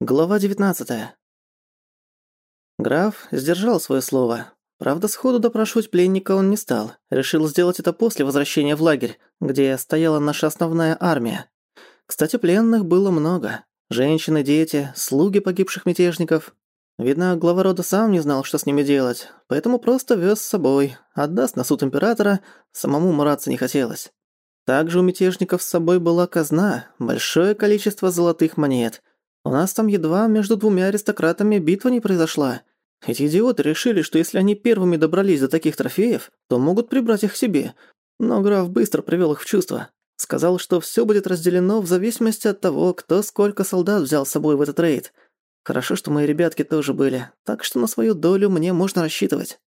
Глава 19. Граф сдержал свое слово. Правда, сходу допрашивать пленника он не стал. Решил сделать это после возвращения в лагерь, где стояла наша основная армия. Кстати, пленных было много. Женщины, дети, слуги погибших мятежников. Видно, глава рода сам не знал, что с ними делать, поэтому просто вез с собой. Отдаст на суд императора, самому мураться не хотелось. Также у мятежников с собой была казна, большое количество золотых монет – у нас там едва между двумя аристократами битва не произошла. Эти идиоты решили, что если они первыми добрались до таких трофеев, то могут прибрать их себе. Но граф быстро привел их в чувство. Сказал, что все будет разделено в зависимости от того, кто сколько солдат взял с собой в этот рейд. Хорошо, что мои ребятки тоже были, так что на свою долю мне можно рассчитывать.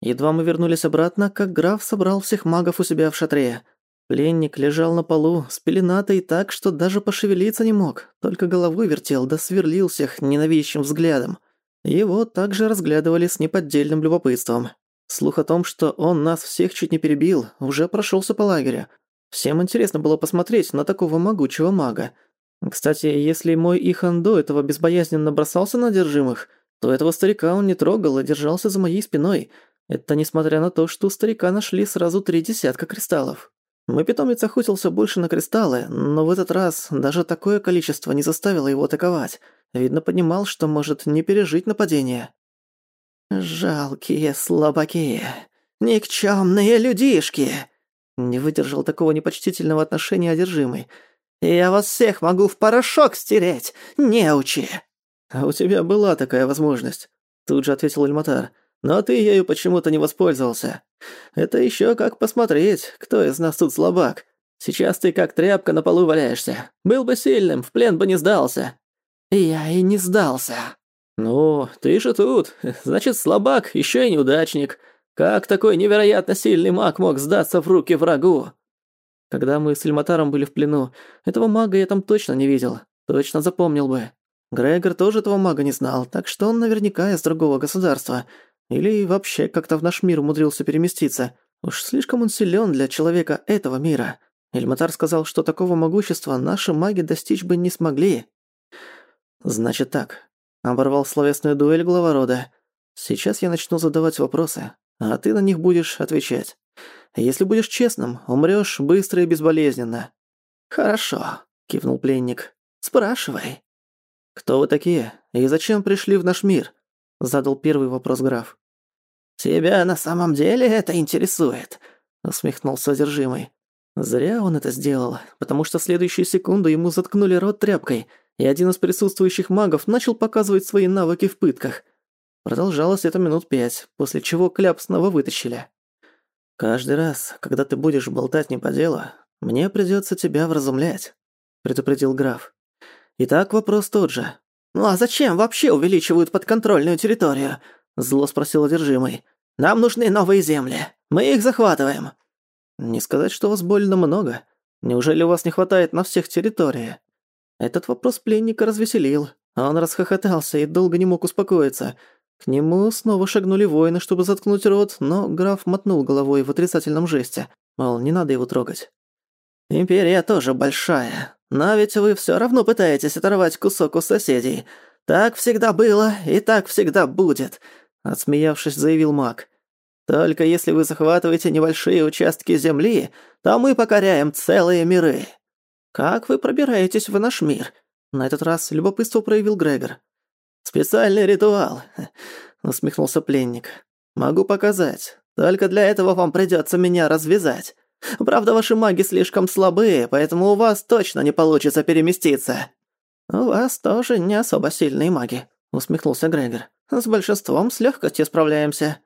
Едва мы вернулись обратно, как граф собрал всех магов у себя в шатре – Пленник лежал на полу, с пеленатой так, что даже пошевелиться не мог, только головой вертел да сверлил всех ненавидящим взглядом. Его также разглядывали с неподдельным любопытством. Слух о том, что он нас всех чуть не перебил, уже прошелся по лагерю. Всем интересно было посмотреть на такого могучего мага. Кстати, если мой Ихан до этого безбоязненно бросался на одержимых, то этого старика он не трогал и держался за моей спиной. Это несмотря на то, что у старика нашли сразу три десятка кристаллов. Мой питомец охотился больше на кристаллы, но в этот раз даже такое количество не заставило его атаковать. Видно, понимал, что может не пережить нападение. «Жалкие слабаки! Никчёмные людишки!» Не выдержал такого непочтительного отношения одержимый. «Я вас всех могу в порошок стереть, неучи!» «А у тебя была такая возможность», — тут же ответил Эльматар. Но ты ею почему-то не воспользовался. Это еще как посмотреть, кто из нас тут слабак. Сейчас ты как тряпка на полу валяешься. Был бы сильным, в плен бы не сдался». «Я и не сдался». «Ну, ты же тут. Значит, слабак, еще и неудачник. Как такой невероятно сильный маг мог сдаться в руки врагу?» Когда мы с Эльматаром были в плену, этого мага я там точно не видел. Точно запомнил бы. Грегор тоже этого мага не знал, так что он наверняка из другого государства. Или вообще как-то в наш мир умудрился переместиться. Уж слишком он силен для человека этого мира. Эльматар сказал, что такого могущества наши маги достичь бы не смогли. Значит так. Оборвал словесную дуэль глава рода. Сейчас я начну задавать вопросы, а ты на них будешь отвечать. Если будешь честным, умрёшь быстро и безболезненно. Хорошо, кивнул пленник. Спрашивай. Кто вы такие и зачем пришли в наш мир? задал первый вопрос граф. «Тебя на самом деле это интересует?» — усмехнулся содержимый. Зря он это сделал, потому что в следующую секунду ему заткнули рот тряпкой, и один из присутствующих магов начал показывать свои навыки в пытках. Продолжалось это минут пять, после чего кляп снова вытащили. «Каждый раз, когда ты будешь болтать не по делу, мне придётся тебя вразумлять», — предупредил граф. «Итак, вопрос тот же. Ну «А зачем вообще увеличивают подконтрольную территорию?» – зло спросил одержимый. «Нам нужны новые земли. Мы их захватываем». «Не сказать, что вас больно много. Неужели у вас не хватает на всех территории?» Этот вопрос пленника развеселил. Он расхохотался и долго не мог успокоиться. К нему снова шагнули воины, чтобы заткнуть рот, но граф мотнул головой в отрицательном жесте. Мол, не надо его трогать. «Империя тоже большая. Но ведь вы всё равно пытаетесь оторвать кусок у соседей. Так всегда было и так всегда будет», — отсмеявшись, заявил маг. «Только если вы захватываете небольшие участки земли, то мы покоряем целые миры». «Как вы пробираетесь в наш мир?» На этот раз любопытство проявил Грегор. «Специальный ритуал», — усмехнулся пленник. «Могу показать. Только для этого вам придётся меня развязать». Правда, ваши маги слишком слабые, поэтому у вас точно не получится переместиться». «У вас тоже не особо сильные маги», — усмехнулся Грегор. «С большинством с легкостью справляемся».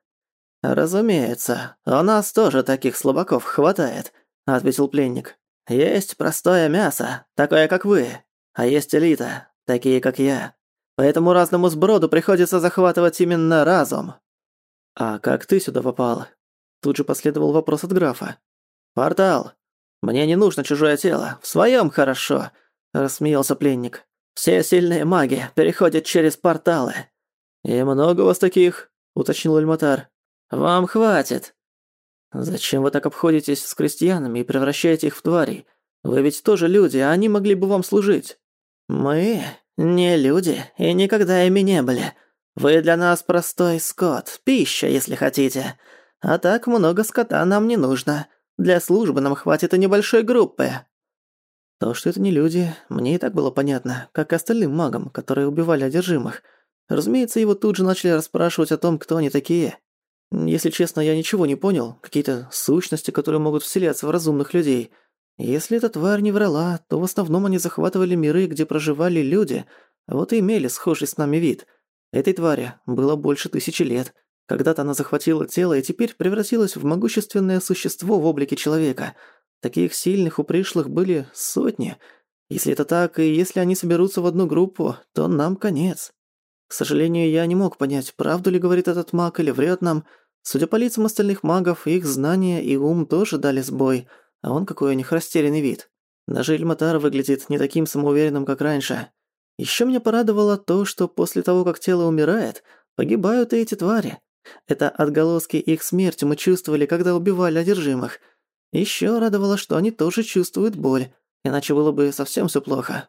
«Разумеется, у нас тоже таких слабаков хватает», — ответил пленник. «Есть простое мясо, такое как вы, а есть элита, такие как я. Поэтому разному сброду приходится захватывать именно разум». «А как ты сюда попал?» Тут же последовал вопрос от графа. «Портал! Мне не нужно чужое тело, в своем хорошо!» – рассмеялся пленник. «Все сильные маги переходят через порталы». «И много у вас таких?» – уточнил Эльматар. «Вам хватит!» «Зачем вы так обходитесь с крестьянами и превращаете их в тварей? Вы ведь тоже люди, а они могли бы вам служить». «Мы не люди и никогда ими не были. Вы для нас простой скот, пища, если хотите. А так много скота нам не нужно. Для службы нам хватит и небольшой группы». То, что это не люди, мне и так было понятно, как и остальным магам, которые убивали одержимых. Разумеется, его тут же начали расспрашивать о том, кто они такие. Если честно, я ничего не понял. Какие-то сущности, которые могут вселяться в разумных людей. Если эта тварь не врала, то в основном они захватывали миры, где проживали люди, вот и имели схожий с нами вид. Этой твари было больше тысячи лет. Когда-то она захватила тело и теперь превратилась в могущественное существо в облике человека. Таких сильных упришлых были сотни. Если это так, и если они соберутся в одну группу, то нам конец. К сожалению, я не мог понять, правду ли говорит этот маг или врет нам. Судя по лицам остальных магов, их знания и ум тоже дали сбой, а он какой у них растерянный вид. Даже Ильматар выглядит не таким самоуверенным, как раньше. Еще меня порадовало то, что после того, как тело умирает, погибают и эти твари. Это отголоски их смерти мы чувствовали, когда убивали одержимых. Ещё радовало, что они тоже чувствуют боль, иначе было бы совсем всё плохо.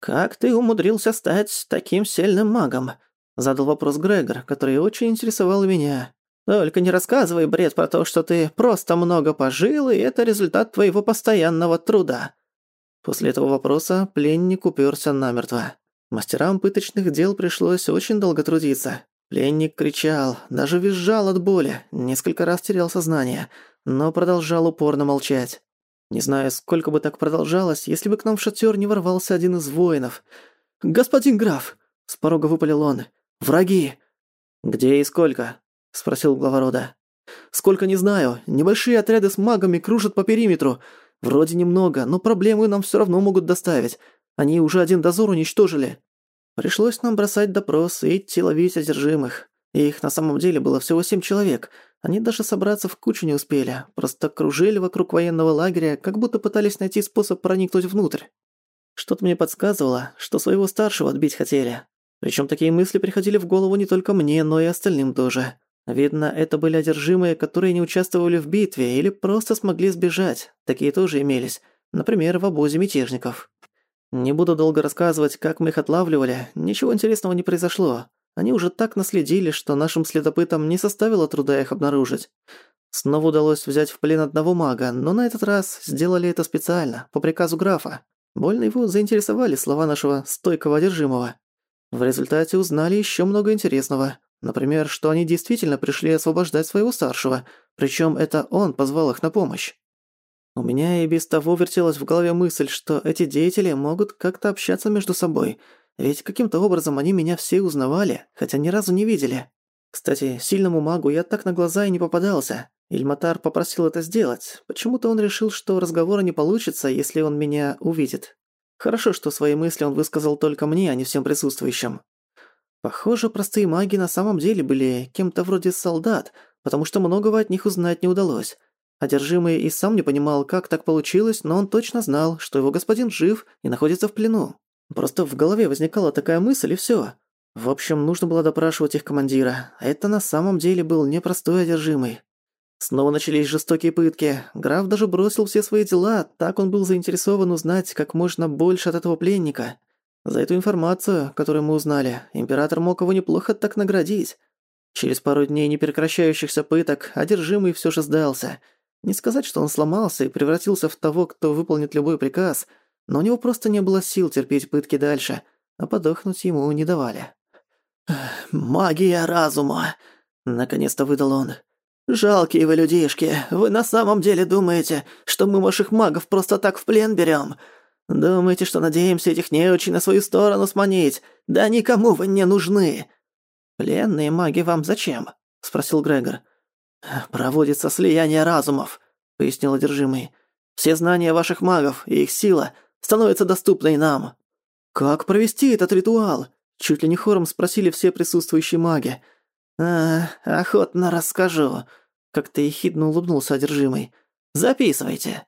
«Как ты умудрился стать таким сильным магом?» — задал вопрос Грегор, который очень интересовал меня. «Только не рассказывай бред про то, что ты просто много пожил, и это результат твоего постоянного труда». После этого вопроса пленник уперся намертво. Мастерам пыточных дел пришлось очень долго трудиться. Пленник кричал, даже визжал от боли, несколько раз терял сознание, но продолжал упорно молчать. Не знаю, сколько бы так продолжалось, если бы к нам в шатер не ворвался один из воинов. «Господин граф!» — с порога выпалил он. «Враги!» «Где и сколько?» — спросил глава рода. «Сколько не знаю. Небольшие отряды с магами кружат по периметру. Вроде немного, но проблемы нам все равно могут доставить. Они уже один дозор уничтожили». Пришлось нам бросать допрос и идти ловить одержимых. Их на самом деле было всего семь человек. Они даже собраться в кучу не успели. Просто кружили вокруг военного лагеря, как будто пытались найти способ проникнуть внутрь. Что-то мне подсказывало, что своего старшего отбить хотели. Причём такие мысли приходили в голову не только мне, но и остальным тоже. Видно, это были одержимые, которые не участвовали в битве или просто смогли сбежать. Такие тоже имелись. Например, в обозе мятежников. Не буду долго рассказывать, как мы их отлавливали. Ничего интересного не произошло. Они уже так наследили, что нашим следопытам не составило труда их обнаружить. Снова удалось взять в плен одного мага, но на этот раз сделали это специально, по приказу графа. Больно его заинтересовали слова нашего стойкого одержимого. В результате узнали еще много интересного. Например, что они действительно пришли освобождать своего старшего, причем это он позвал их на помощь. У меня и без того вертелась в голове мысль, что эти деятели могут как-то общаться между собой, ведь каким-то образом они меня все узнавали, хотя ни разу не видели. Кстати, сильному магу я так на глаза и не попадался. Ильматар попросил это сделать. Почему-то он решил, что разговора не получится, если он меня увидит. Хорошо, что свои мысли он высказал только мне, а не всем присутствующим. Похоже, простые маги на самом деле были кем-то вроде солдат, потому что многого от них узнать не удалось. Одержимый и сам не понимал, как так получилось, но он точно знал, что его господин жив и находится в плену. Просто в голове возникала такая мысль, и всё. В общем, нужно было допрашивать их командира, а это на самом деле был непростой одержимый. Снова начались жестокие пытки. Граф даже бросил все свои дела, так он был заинтересован узнать как можно больше от этого пленника. За эту информацию, которую мы узнали, император мог его неплохо так наградить. Через пару дней непрекращающихся пыток одержимый всё же сдался – не сказать, что он сломался и превратился в того, кто выполнит любой приказ, но у него просто не было сил терпеть пытки дальше, а подохнуть ему не давали. «Магия разума!» — наконец-то выдал он. «Жалкие вы людишки, вы на самом деле думаете, что мы ваших магов просто так в плен берем? Думаете, что надеемся этих неучей на свою сторону сманить? Да никому вы не нужны!» «Пленные маги вам зачем?» — спросил Грегор. «Проводится слияние разумов», — пояснил одержимый. «Все знания ваших магов и их сила становятся доступной нам». «Как провести этот ритуал?» — чуть ли не хором спросили все присутствующие маги. «Э, «Охотно расскажу», — как-то ехидно улыбнулся одержимый. «Записывайте».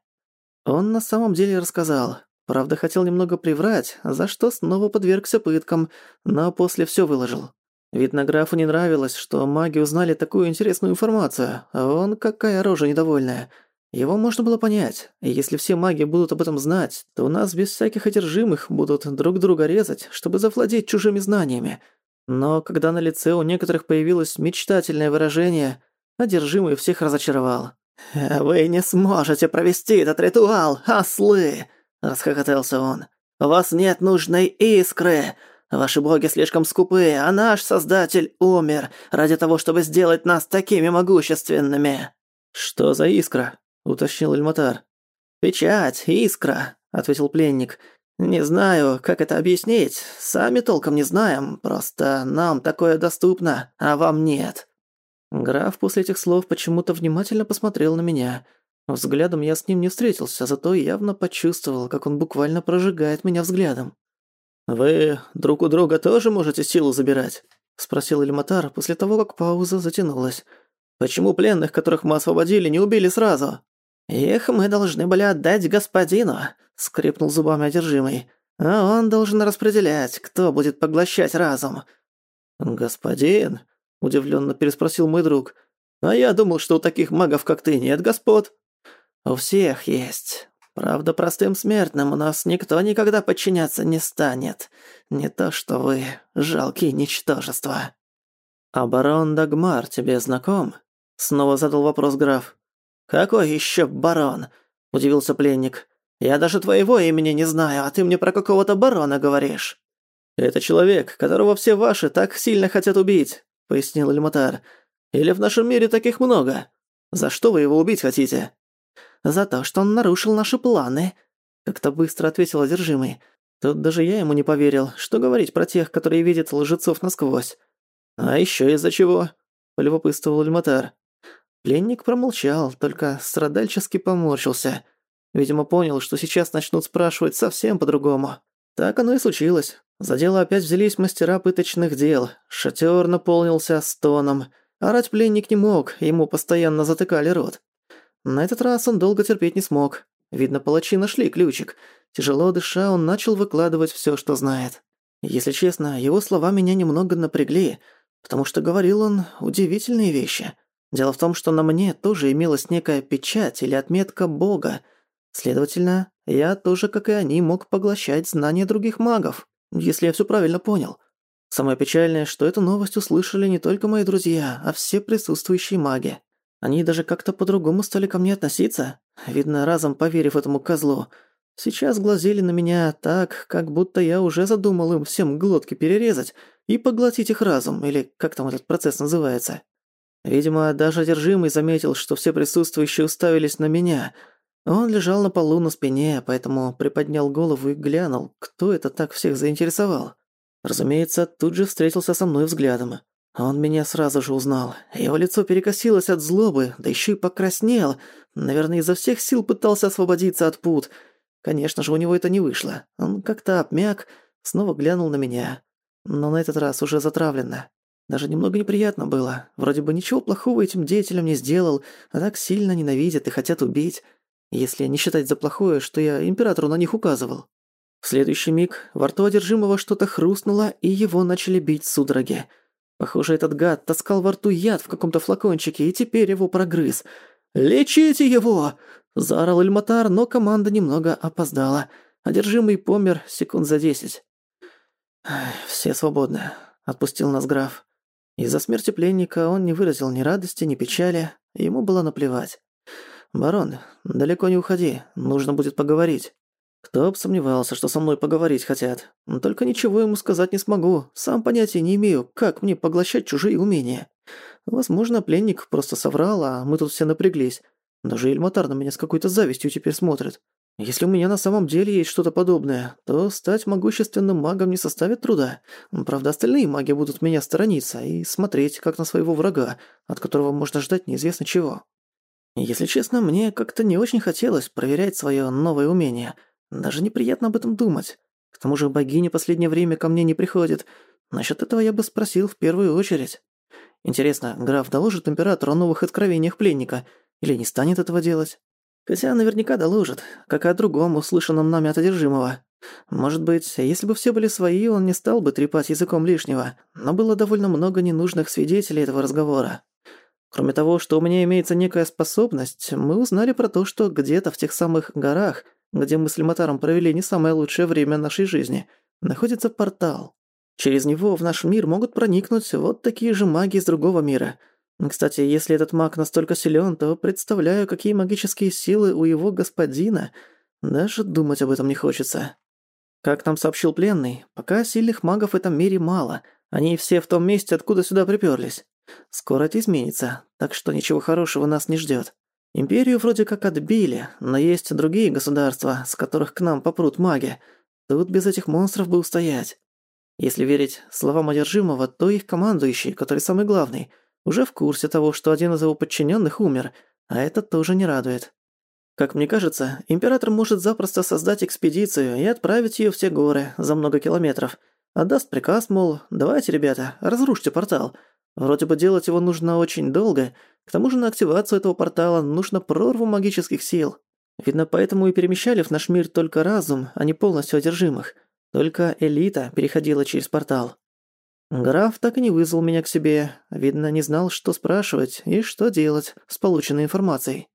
Он на самом деле рассказал. Правда, хотел немного приврать, за что снова подвергся пыткам, но после все выложил. Видно, графу не нравилось, что маги узнали такую интересную информацию, а он какая рожа недовольная. Его можно было понять. Если все маги будут об этом знать, то у нас без всяких одержимых будут друг друга резать, чтобы завладеть чужими знаниями. Но когда на лице у некоторых появилось мечтательное выражение, одержимый всех разочаровал. «Э, «Вы не сможете провести этот ритуал, ослы!» – расхохотался он. «У вас нет нужной искры! Ваши боги слишком скупы, а наш Создатель умер ради того, чтобы сделать нас такими могущественными». «Что за искра?» – уточнил Эльматар. «Печать, искра», – ответил пленник. «Не знаю, как это объяснить. Сами толком не знаем. Просто нам такое доступно, а вам нет». Граф после этих слов почему-то внимательно посмотрел на меня. Взглядом я с ним не встретился, зато явно почувствовал, как он буквально прожигает меня взглядом. «Вы друг у друга тоже можете силу забирать?» – спросил Эльматар после того, как пауза затянулась. «Почему пленных, которых мы освободили, не убили сразу?» «Их мы должны были отдать господину», – скрипнул зубами одержимый. «А он должен распределять, кто будет поглощать разум». «Господин?» – удивлённо переспросил мой друг. «А я думал, что у таких магов, как ты, нет господ». «У всех есть», Правда, простым смертным у нас никто никогда подчиняться не станет. Не то что вы, жалкие ничтожества». «А барон Дагмар тебе знаком?» Снова задал вопрос граф. «Какой еще барон?» – удивился пленник. «Я даже твоего имени не знаю, а ты мне про какого-то барона говоришь». «Это человек, которого все ваши так сильно хотят убить», – пояснил Эльматар. «Или в нашем мире таких много? За что вы его убить хотите?» за то, что он нарушил наши планы», — как-то быстро ответил одержимый. Тут даже я ему не поверил, что говорить про тех, которые видят лжецов насквозь. «А ещё из-за чего?» — полюбопытствовал Эльматар. Пленник промолчал, только страдальчески поморщился. Видимо, понял, что сейчас начнут спрашивать совсем по-другому. Так оно и случилось. За дело опять взялись мастера пыточных дел. Шатер наполнился стоном. Орать пленник не мог, ему постоянно затыкали рот. На этот раз он долго терпеть не смог. Видно, палачи нашли ключик. Тяжело дыша, он начал выкладывать всё, что знает. Если честно, его слова меня немного напрягли, потому что говорил он удивительные вещи. Дело в том, что на мне тоже имелась некая печать или отметка бога. Следовательно, я тоже, как и они, мог поглощать знания других магов, если я всё правильно понял. Самое печальное, что эту новость услышали не только мои друзья, а все присутствующие маги. Они даже как-то по-другому стали ко мне относиться, видно, разом поверив этому козлу. Сейчас глазели на меня так, как будто я уже задумал им всем глотки перерезать и поглотить их разум, или как там этот процесс называется. Видимо, даже одержимый заметил, что все присутствующие уставились на меня. Он лежал на полу на спине, поэтому приподнял голову и глянул, кто это так всех заинтересовал. Разумеется, тут же встретился со мной взглядом. Он меня сразу же узнал. Его лицо перекосилось от злобы, да еще и покраснел. Наверное, изо всех сил пытался освободиться от пут. Конечно же, у него это не вышло. Он как-то обмяк, снова глянул на меня. Но на этот раз уже затравленно. Даже немного неприятно было. Вроде бы ничего плохого этим деятелям не сделал, а так сильно ненавидят и хотят убить. Если не считать за плохое, что я императору на них указывал. В следующий миг во рту одержимого что-то хрустнуло, и его начали бить судороги. Похоже, этот гад таскал во рту яд в каком-то флакончике и теперь его прогрыз. «Лечите его!» – заорал Эльматар, но команда немного опоздала. Одержимый помер секунд за десять. «Все свободны», – отпустил нас граф. Из-за смерти пленника он не выразил ни радости, ни печали. Ему было наплевать. «Барон, далеко не уходи, нужно будет поговорить». Кто бы сомневался, что со мной поговорить хотят. Только ничего ему сказать не смогу. Сам понятия не имею, как мне поглощать чужие умения. Возможно, пленник просто соврал, а мы тут все напряглись. Даже Эльматар на меня с какой-то завистью теперь смотрит. Если у меня на самом деле есть что-то подобное, то стать могущественным магом не составит труда. Правда, остальные маги будут меня сторониться и смотреть, как на своего врага, от которого можно ждать неизвестно чего. Если честно, мне как-то не очень хотелось проверять свое новое умение — даже неприятно об этом думать. К тому же богиня последнее время ко мне не приходит. Насчет этого я бы спросил в первую очередь. Интересно, граф доложит императору о новых откровениях пленника? Или не станет этого делать? Хотя наверняка доложит, как и о другом, услышанном нами от одержимого. Может быть, если бы все были свои, он не стал бы трепать языком лишнего, но было довольно много ненужных свидетелей этого разговора. Кроме того, что у меня имеется некая способность, мы узнали про то, что где-то в тех самых горах – где мы с Лематаром провели не самое лучшее время нашей жизни, находится портал. Через него в наш мир могут проникнуть вот такие же маги из другого мира. Кстати, если этот маг настолько силен, то представляю, какие магические силы у его господина. Даже думать об этом не хочется. Как нам сообщил пленный, пока сильных магов в этом мире мало. Они все в том месте, откуда сюда приперлись. Скоро это изменится, так что ничего хорошего нас не ждет. Империю вроде как отбили, но есть другие государства, с которых к нам попрут маги. Тут без этих монстров бы устоять. Если верить словам одержимого, то их командующий, который самый главный, уже в курсе того, что один из его подчиненных умер, а это тоже не радует. Как мне кажется, император может запросто создать экспедицию и отправить ее в те горы за много километров. Отдаст приказ, мол, давайте, ребята, разрушьте портал. Вроде бы делать его нужно очень долго – к тому же на активацию этого портала нужно прорву магических сил. Видно, поэтому и перемещали в наш мир только разум, а не полностью одержимых. Только элита переходила через портал. Граф так и не вызвал меня к себе. Видно, не знал, что спрашивать и что делать с полученной информацией.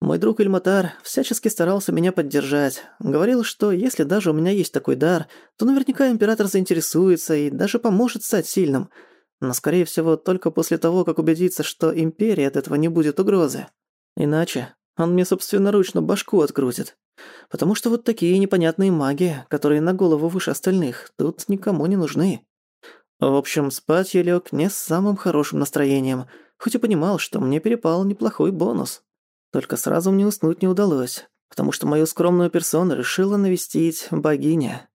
Мой друг Эльматар всячески старался меня поддержать. Говорил, что если даже у меня есть такой дар, то наверняка император заинтересуется и даже поможет стать сильным – но, скорее всего, только после того, как убедиться, что Империи от этого не будет угрозы. Иначе он мне собственноручно башку открутит. Потому что вот такие непонятные маги, которые на голову выше остальных, тут никому не нужны. В общем, спать я лег не с самым хорошим настроением, хоть и понимал, что мне перепал неплохой бонус. Только сразу мне уснуть не удалось, потому что мою скромную персону решила навестить богиня.